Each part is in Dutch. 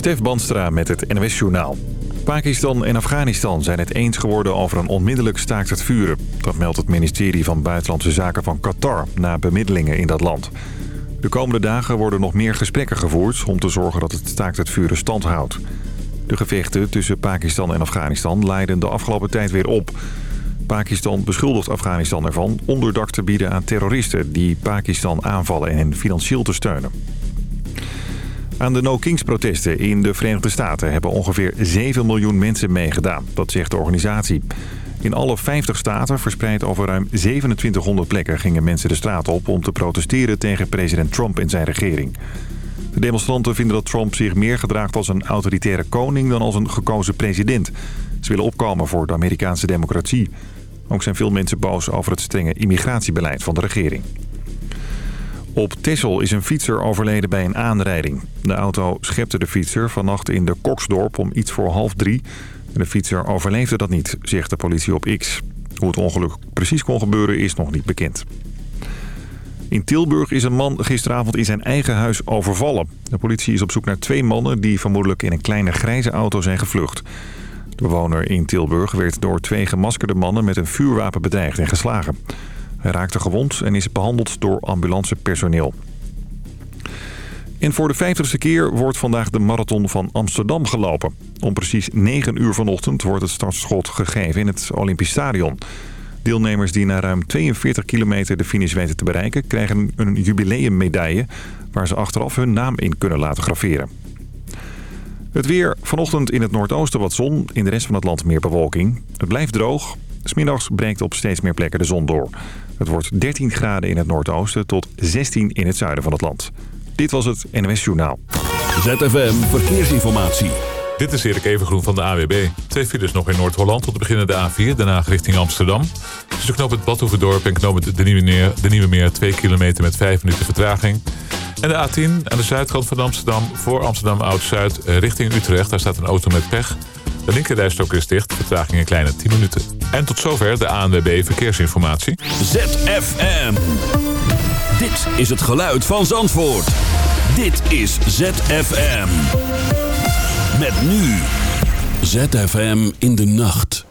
Stef Banstra met het NWS Journaal. Pakistan en Afghanistan zijn het eens geworden over een onmiddellijk staakt het vuren. Dat meldt het ministerie van Buitenlandse Zaken van Qatar na bemiddelingen in dat land. De komende dagen worden nog meer gesprekken gevoerd om te zorgen dat het staakt het vuren stand houdt. De gevechten tussen Pakistan en Afghanistan leiden de afgelopen tijd weer op. Pakistan beschuldigt Afghanistan ervan onderdak te bieden aan terroristen... die Pakistan aanvallen en hen financieel te steunen. Aan de No-Kings-protesten in de Verenigde Staten hebben ongeveer 7 miljoen mensen meegedaan. Dat zegt de organisatie. In alle 50 staten, verspreid over ruim 2700 plekken, gingen mensen de straat op om te protesteren tegen president Trump en zijn regering. De demonstranten vinden dat Trump zich meer gedraagt als een autoritaire koning dan als een gekozen president. Ze willen opkomen voor de Amerikaanse democratie. Ook zijn veel mensen boos over het strenge immigratiebeleid van de regering. Op Tessel is een fietser overleden bij een aanrijding. De auto schepte de fietser vannacht in de Koksdorp om iets voor half drie. De fietser overleefde dat niet, zegt de politie op X. Hoe het ongeluk precies kon gebeuren is nog niet bekend. In Tilburg is een man gisteravond in zijn eigen huis overvallen. De politie is op zoek naar twee mannen die vermoedelijk in een kleine grijze auto zijn gevlucht. De bewoner in Tilburg werd door twee gemaskerde mannen met een vuurwapen bedreigd en geslagen. Hij raakte gewond en is behandeld door ambulancepersoneel. En voor de vijftigste keer wordt vandaag de marathon van Amsterdam gelopen. Om precies 9 uur vanochtend wordt het startschot gegeven in het Olympisch Stadion. Deelnemers die na ruim 42 kilometer de finish weten te bereiken... krijgen een jubileummedaille waar ze achteraf hun naam in kunnen laten graveren. Het weer. Vanochtend in het noordoosten wat zon. In de rest van het land meer bewolking. Het blijft droog. Smiddags breekt op steeds meer plekken de zon door. Het wordt 13 graden in het noordoosten tot 16 in het zuiden van het land. Dit was het NWS Journaal. ZFM Verkeersinformatie. Dit is Erik Evengroen van de AWB. Twee files nog in Noord-Holland tot beginnen de A4, daarna richting Amsterdam. Tussen knoop het Badhoevedorp en knoop het de Nieuwe, Meer, de Nieuwe Meer 2 kilometer met 5 minuten vertraging. En de A10 aan de zuidkant van Amsterdam voor Amsterdam Oud-Zuid richting Utrecht. Daar staat een auto met pech. De linkerrijstok is dicht, vertraging een kleine 10 minuten. En tot zover de ANWB Verkeersinformatie. ZFM. Dit is het geluid van Zandvoort. Dit is ZFM. Met nu. ZFM in de nacht.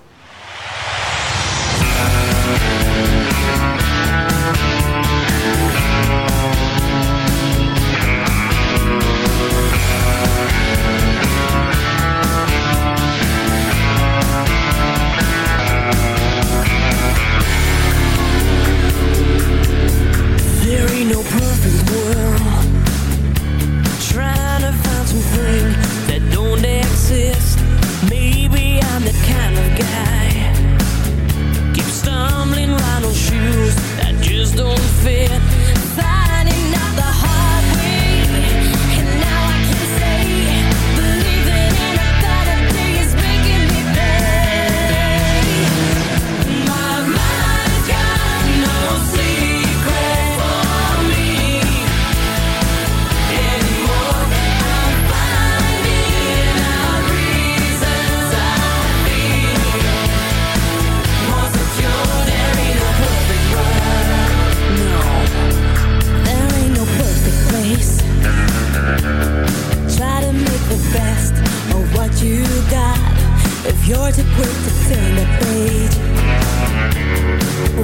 You're too quick to turn the page,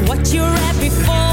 what you read before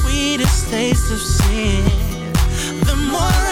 sweetest taste of sin. The more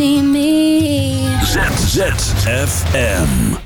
see me. ZZFM.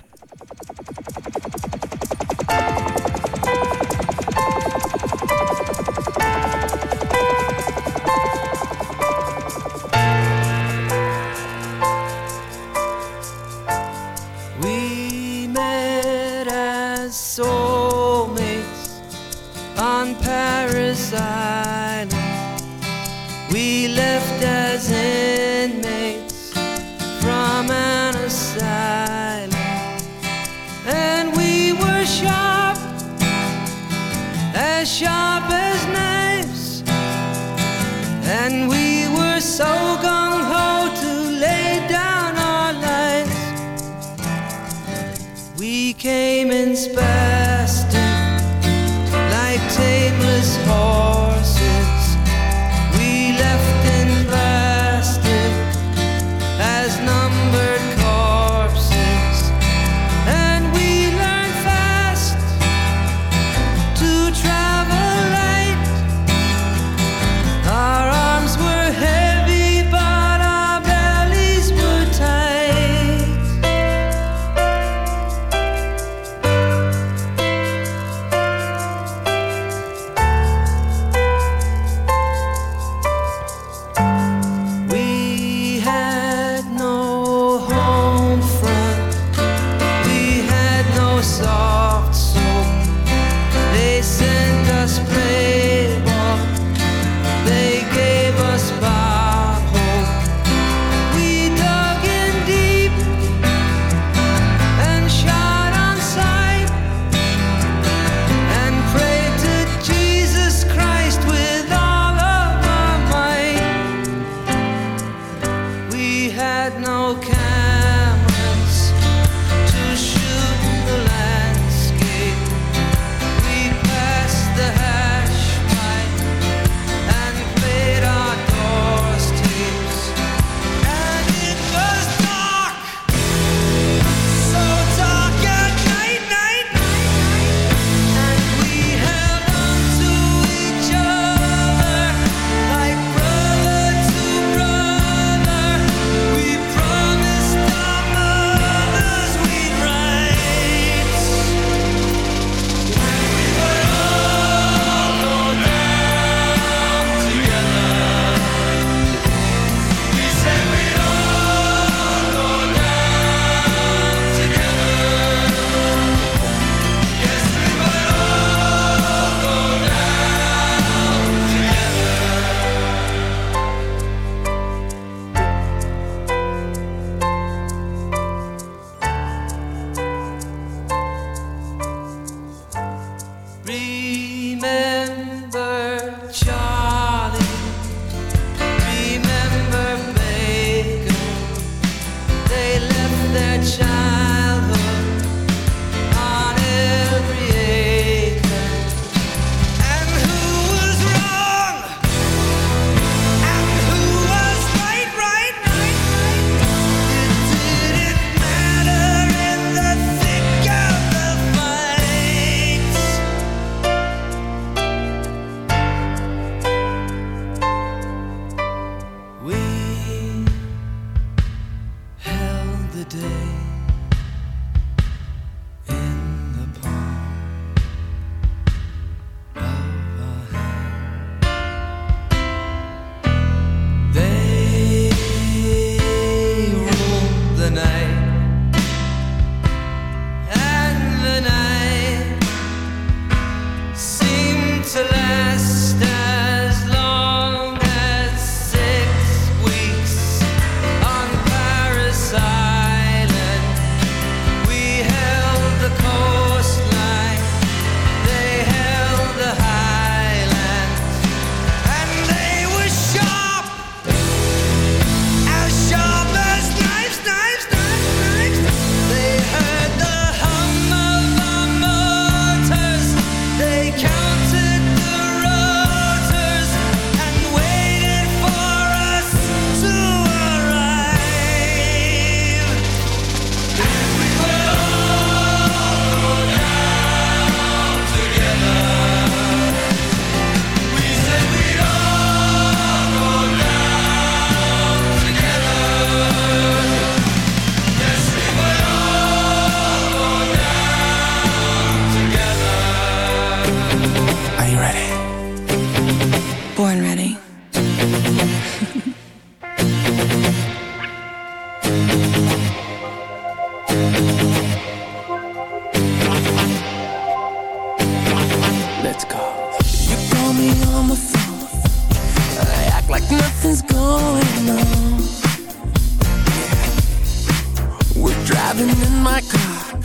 driving in my car.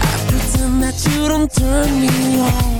I pretend that you don't turn me on.